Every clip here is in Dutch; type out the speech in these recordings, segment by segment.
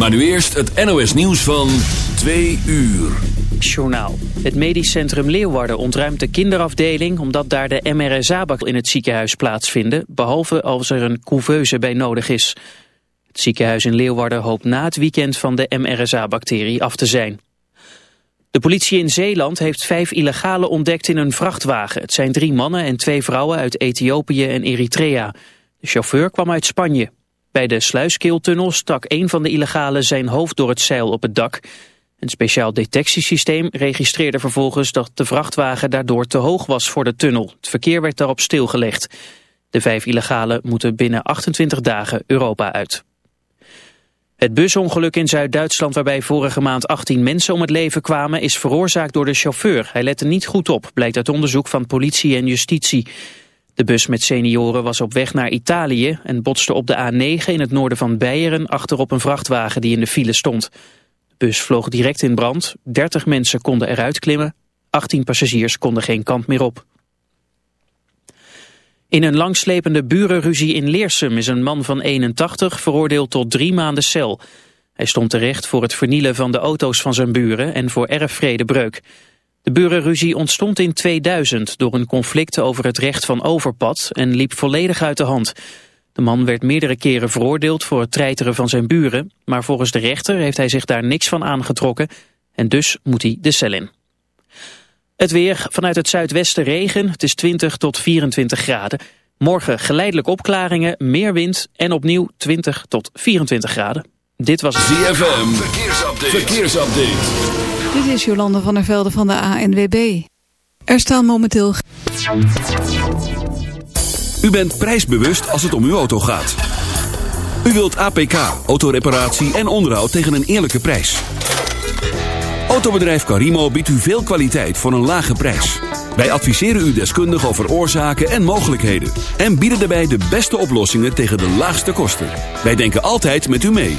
Maar nu eerst het NOS nieuws van 2 uur. Journaal. Het medisch centrum Leeuwarden ontruimt de kinderafdeling... omdat daar de MRSA-bak in het ziekenhuis plaatsvinden... behalve als er een couveuse bij nodig is. Het ziekenhuis in Leeuwarden hoopt na het weekend van de MRSA-bacterie af te zijn. De politie in Zeeland heeft vijf illegale ontdekt in een vrachtwagen. Het zijn drie mannen en twee vrouwen uit Ethiopië en Eritrea. De chauffeur kwam uit Spanje. Bij de Sluiskeeltunnel stak een van de illegalen zijn hoofd door het zeil op het dak. Een speciaal detectiesysteem registreerde vervolgens dat de vrachtwagen daardoor te hoog was voor de tunnel. Het verkeer werd daarop stilgelegd. De vijf illegalen moeten binnen 28 dagen Europa uit. Het busongeluk in Zuid-Duitsland waarbij vorige maand 18 mensen om het leven kwamen is veroorzaakt door de chauffeur. Hij lette niet goed op, blijkt uit onderzoek van politie en justitie. De bus met senioren was op weg naar Italië en botste op de A9 in het noorden van Beieren achterop een vrachtwagen die in de file stond. De bus vloog direct in brand, 30 mensen konden eruit klimmen, 18 passagiers konden geen kant meer op. In een langslepende burenruzie in Leersum is een man van 81 veroordeeld tot drie maanden cel. Hij stond terecht voor het vernielen van de auto's van zijn buren en voor erfvredebreuk. De burenruzie ontstond in 2000 door een conflict over het recht van overpad en liep volledig uit de hand. De man werd meerdere keren veroordeeld voor het treiteren van zijn buren, maar volgens de rechter heeft hij zich daar niks van aangetrokken en dus moet hij de cel in. Het weer, vanuit het zuidwesten regen, het is 20 tot 24 graden. Morgen geleidelijk opklaringen, meer wind en opnieuw 20 tot 24 graden. Dit was verkeersupdate. verkeersupdate. Dit is Jolande van der Velde van de ANWB. Er staan momenteel... U bent prijsbewust als het om uw auto gaat. U wilt APK, autoreparatie en onderhoud tegen een eerlijke prijs. Autobedrijf Carimo biedt u veel kwaliteit voor een lage prijs. Wij adviseren u deskundig over oorzaken en mogelijkheden. En bieden daarbij de beste oplossingen tegen de laagste kosten. Wij denken altijd met u mee.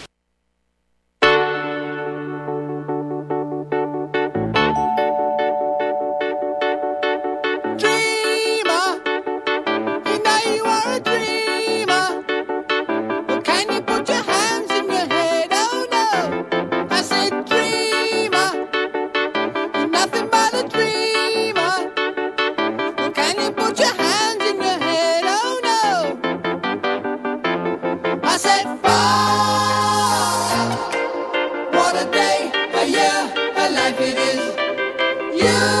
you.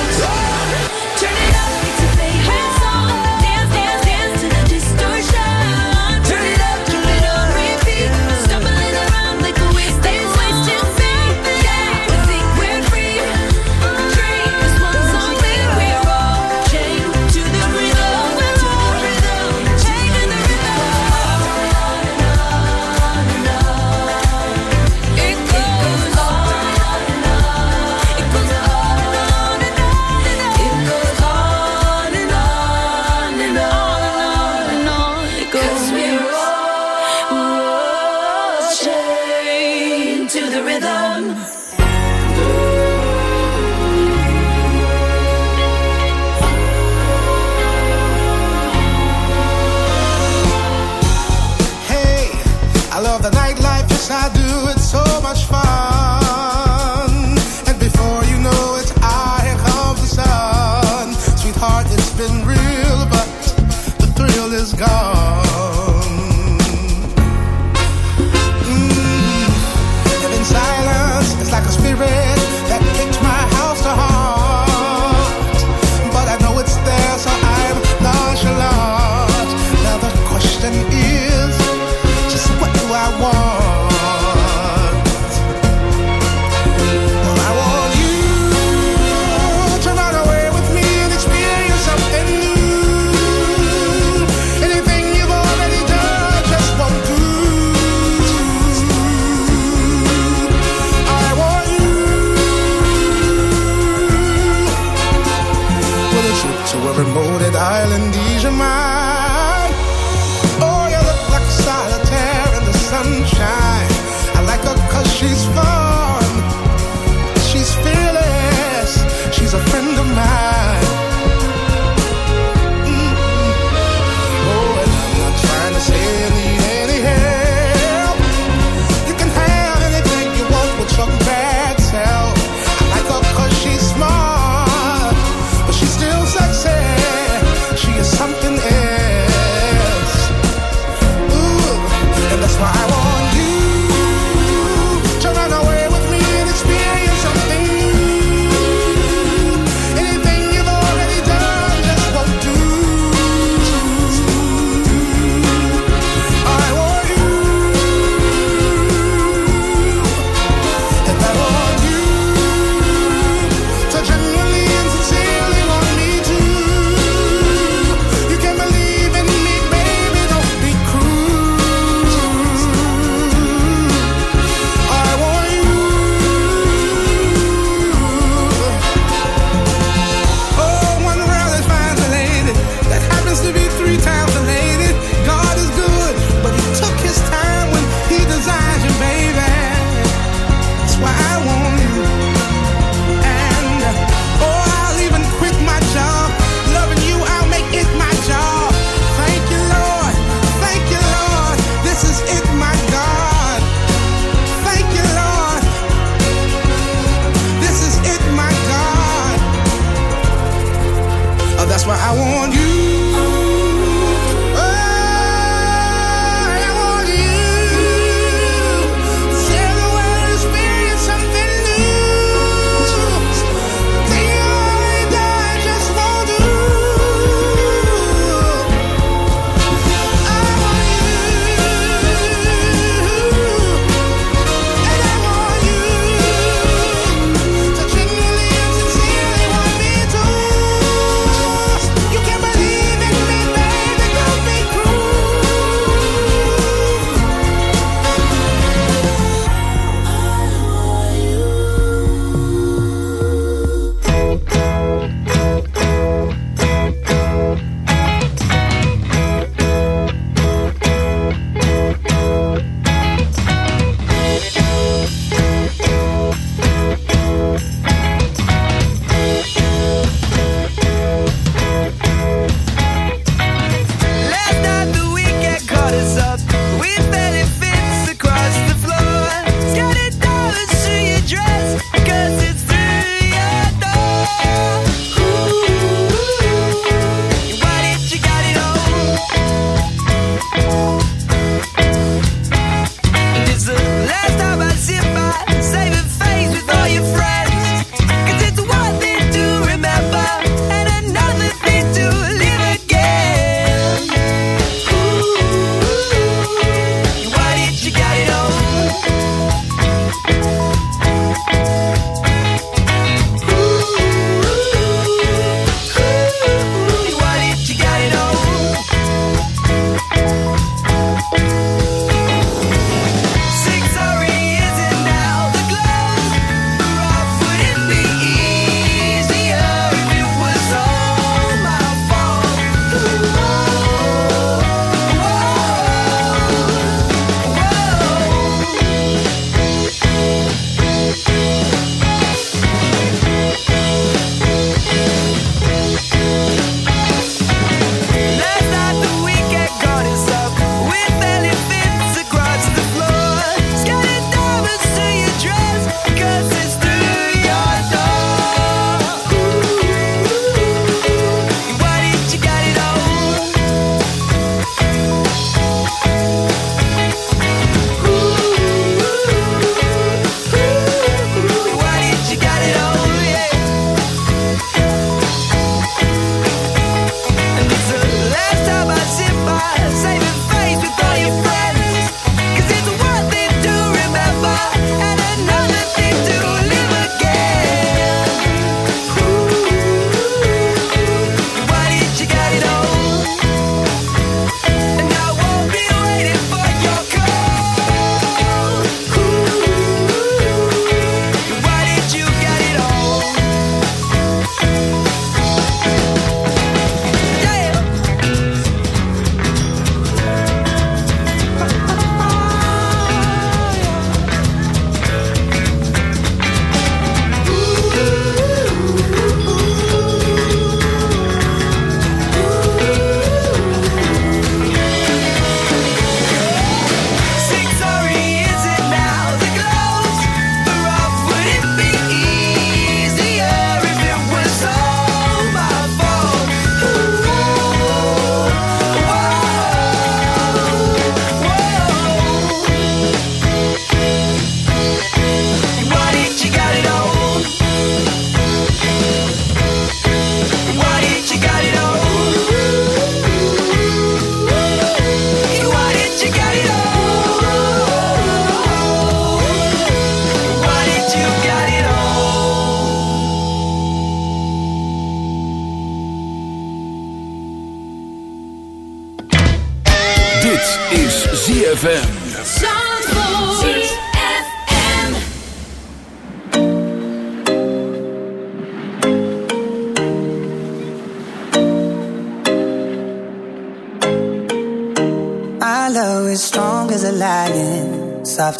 if I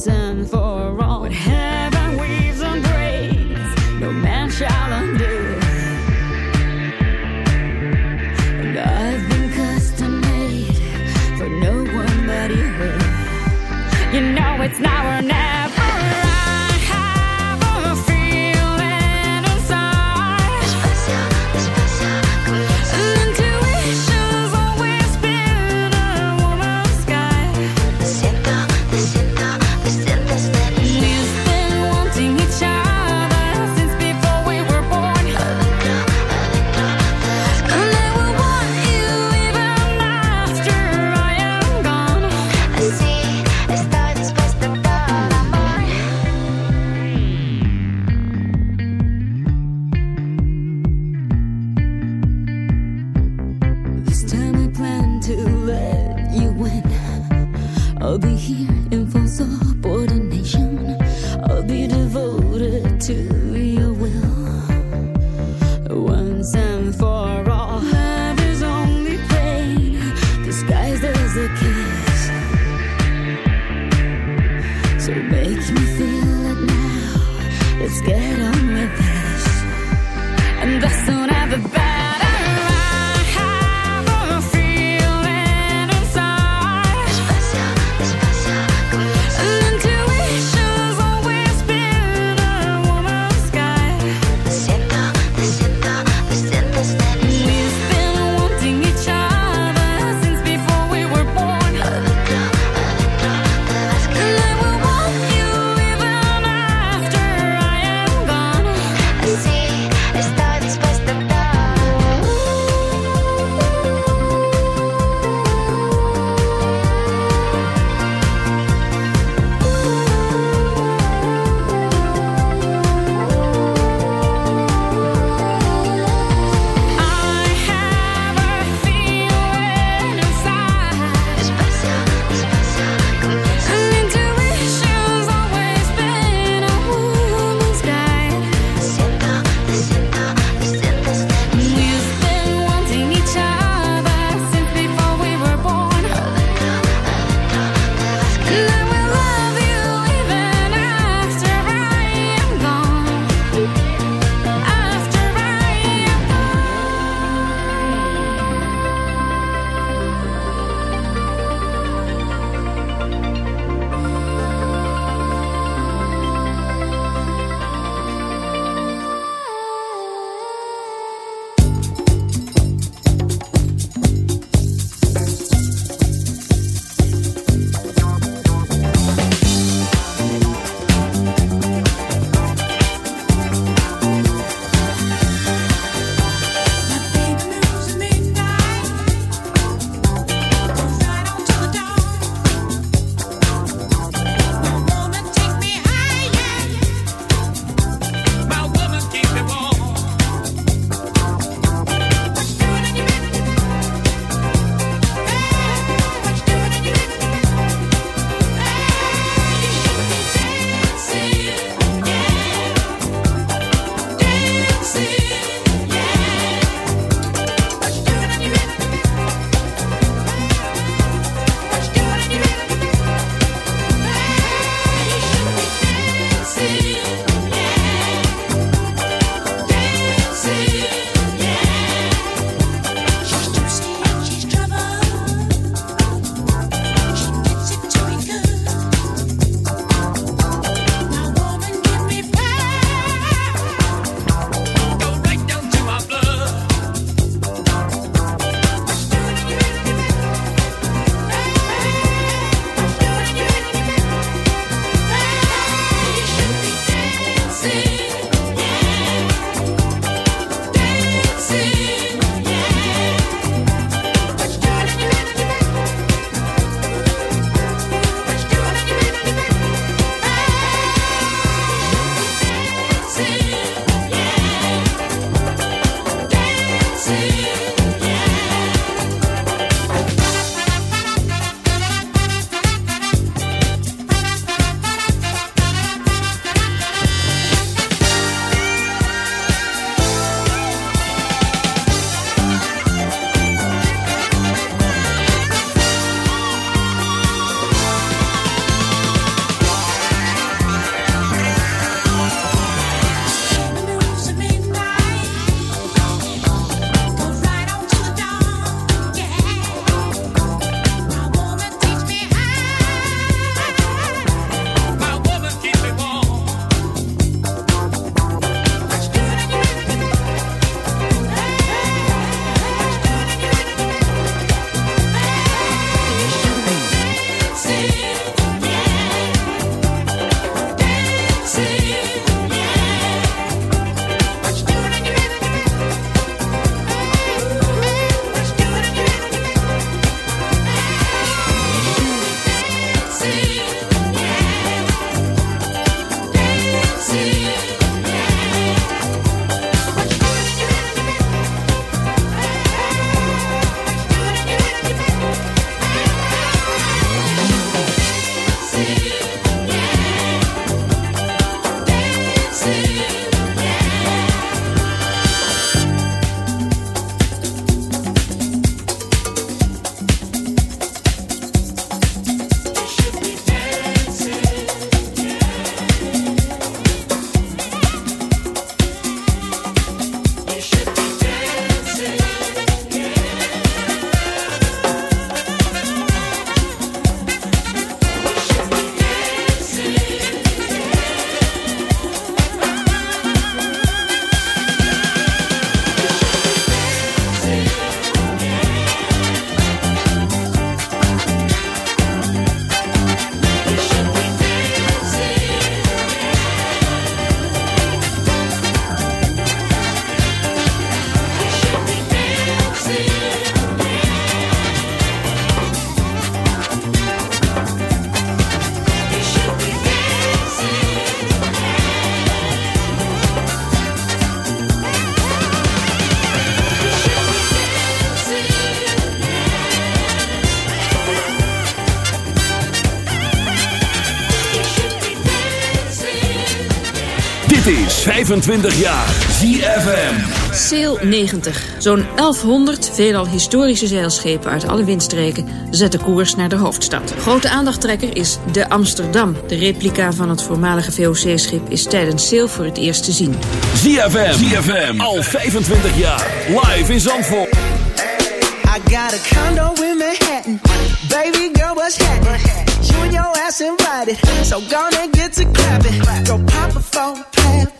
once and for all. What? 25 jaar. ZFM. Sail 90. Zo'n 1100 veelal historische zeilschepen uit alle windstreken zetten koers naar de hoofdstad. Grote aandachttrekker is de Amsterdam. De replica van het voormalige VOC-schip is tijdens Sail voor het eerst te zien. ZFM. ZFM. Al 25 jaar. Live in Zandvoort. I got a condo in Manhattan. Baby girl, what's happening? You and your ass invited. So gonna get to clapping. Go pop a. Pop,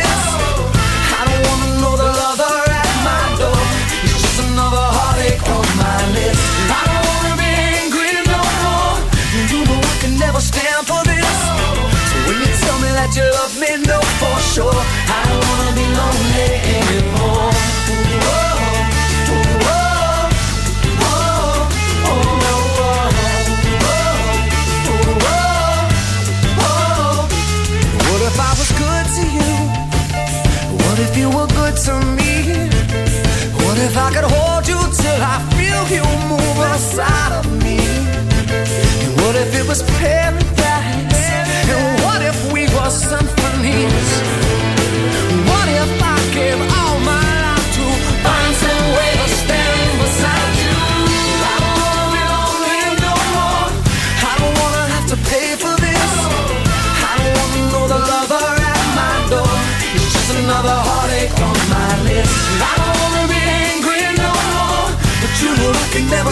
that you love me, no for sure. I don't wanna be lonely anymore. If you? Were good to me? What if I could hold you till I feel you move outside of me? And what if it was paradise?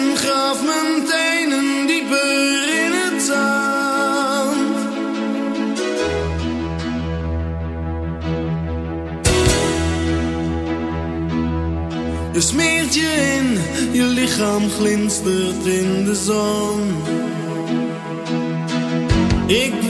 en graf mijn tenen dieper in het zand. Je smeert je in, je lichaam glinstert in de zon. Ik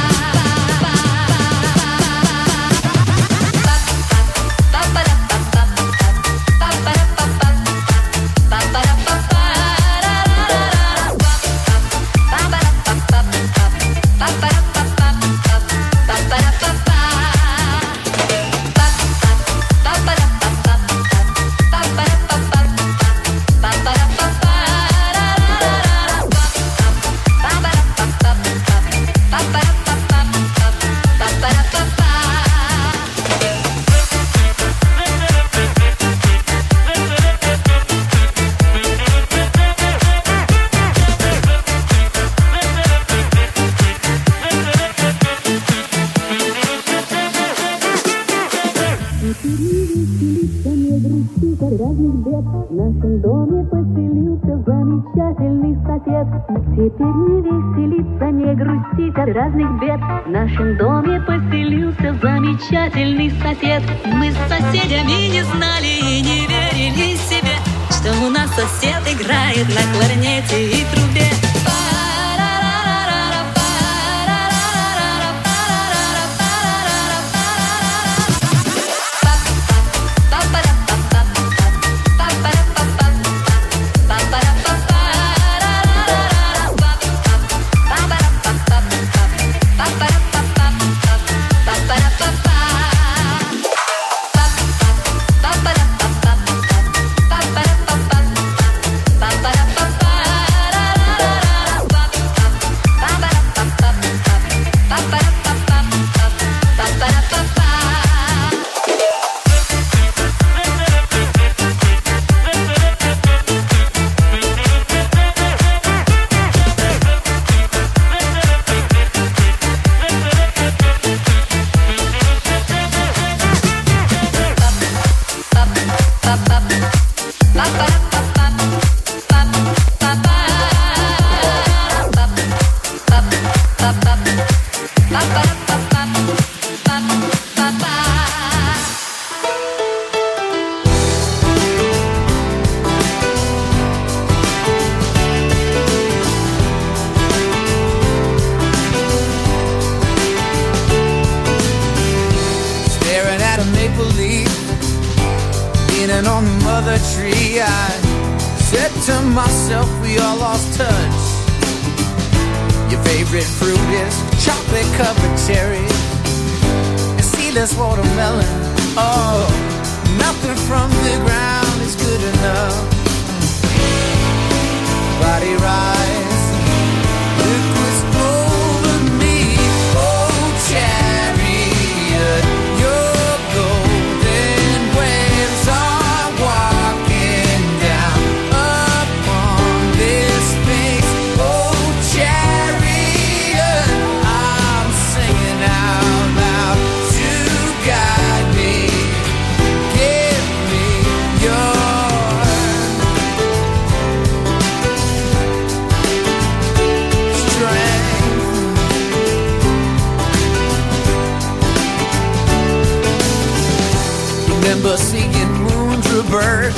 remember seeing moons revert.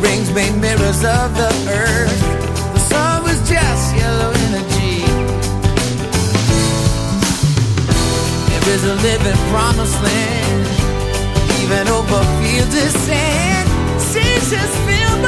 Rings made mirrors of the earth. The sun was just yellow energy. There is a living promised land, even over fields of sand. Seas just filled.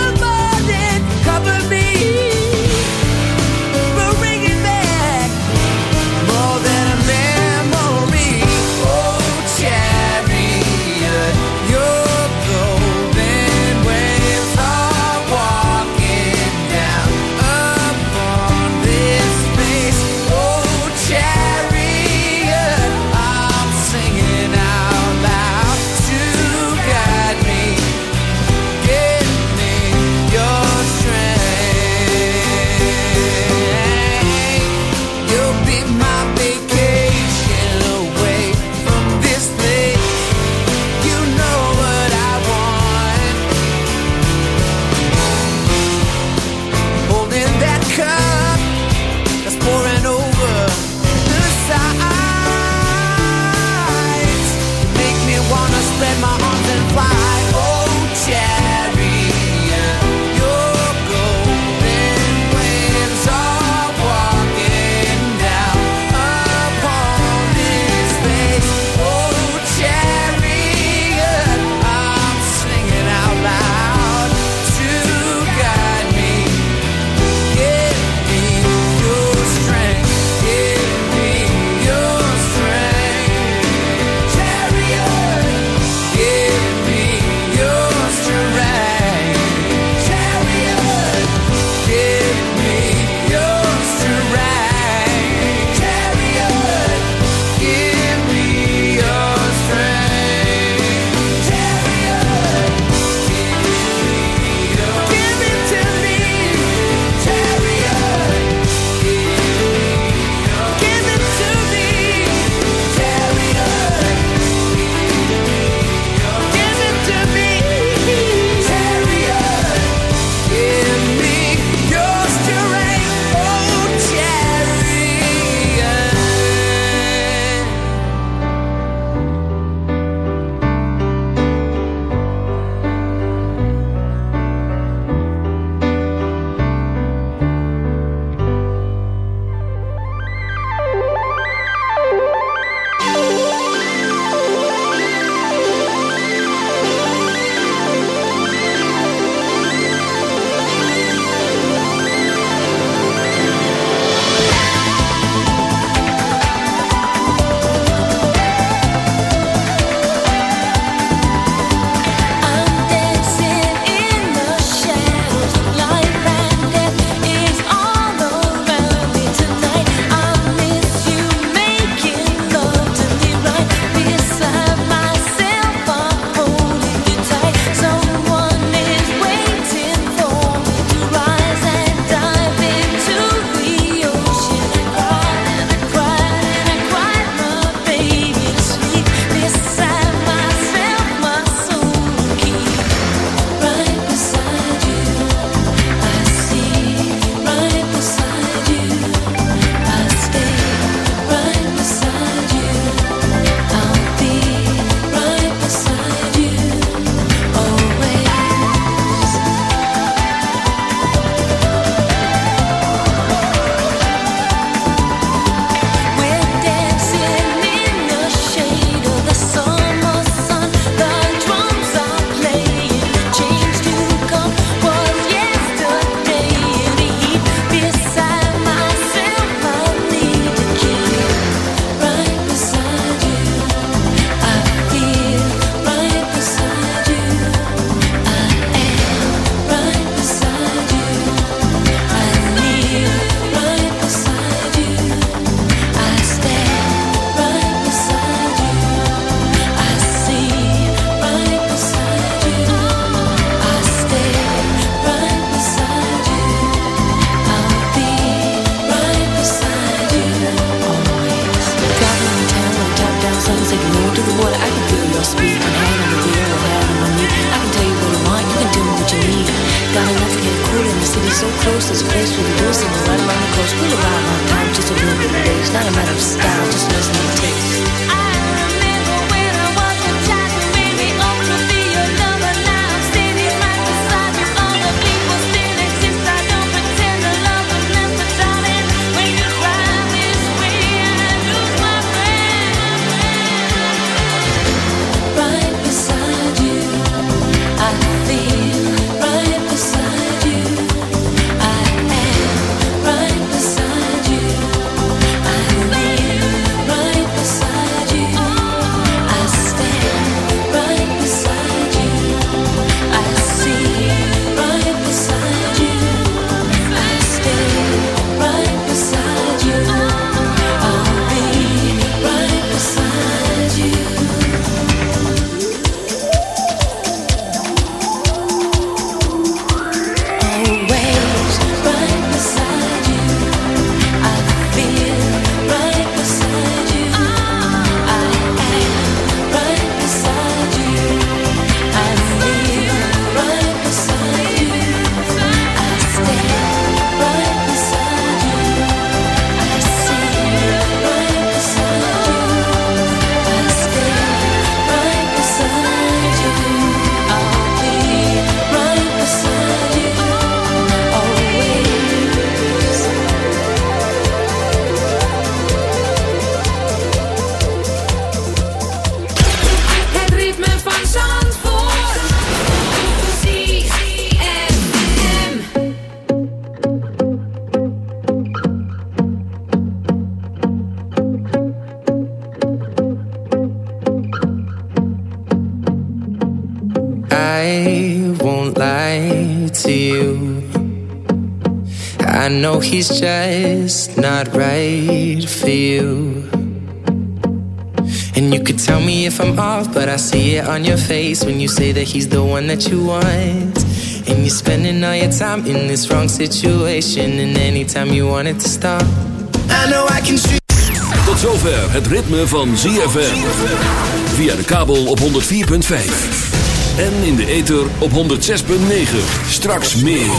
He's just not right for you. And you could tell me if I'm off, but I see it on your face when you say that he's the one that you want. And you're spending all your time in this wrong situation, and anytime you want it to stop, I know I can shoot. Tot zover het ritme van ZFM. Via de kabel op 104.5. En in de ether op 106.9. Straks meer.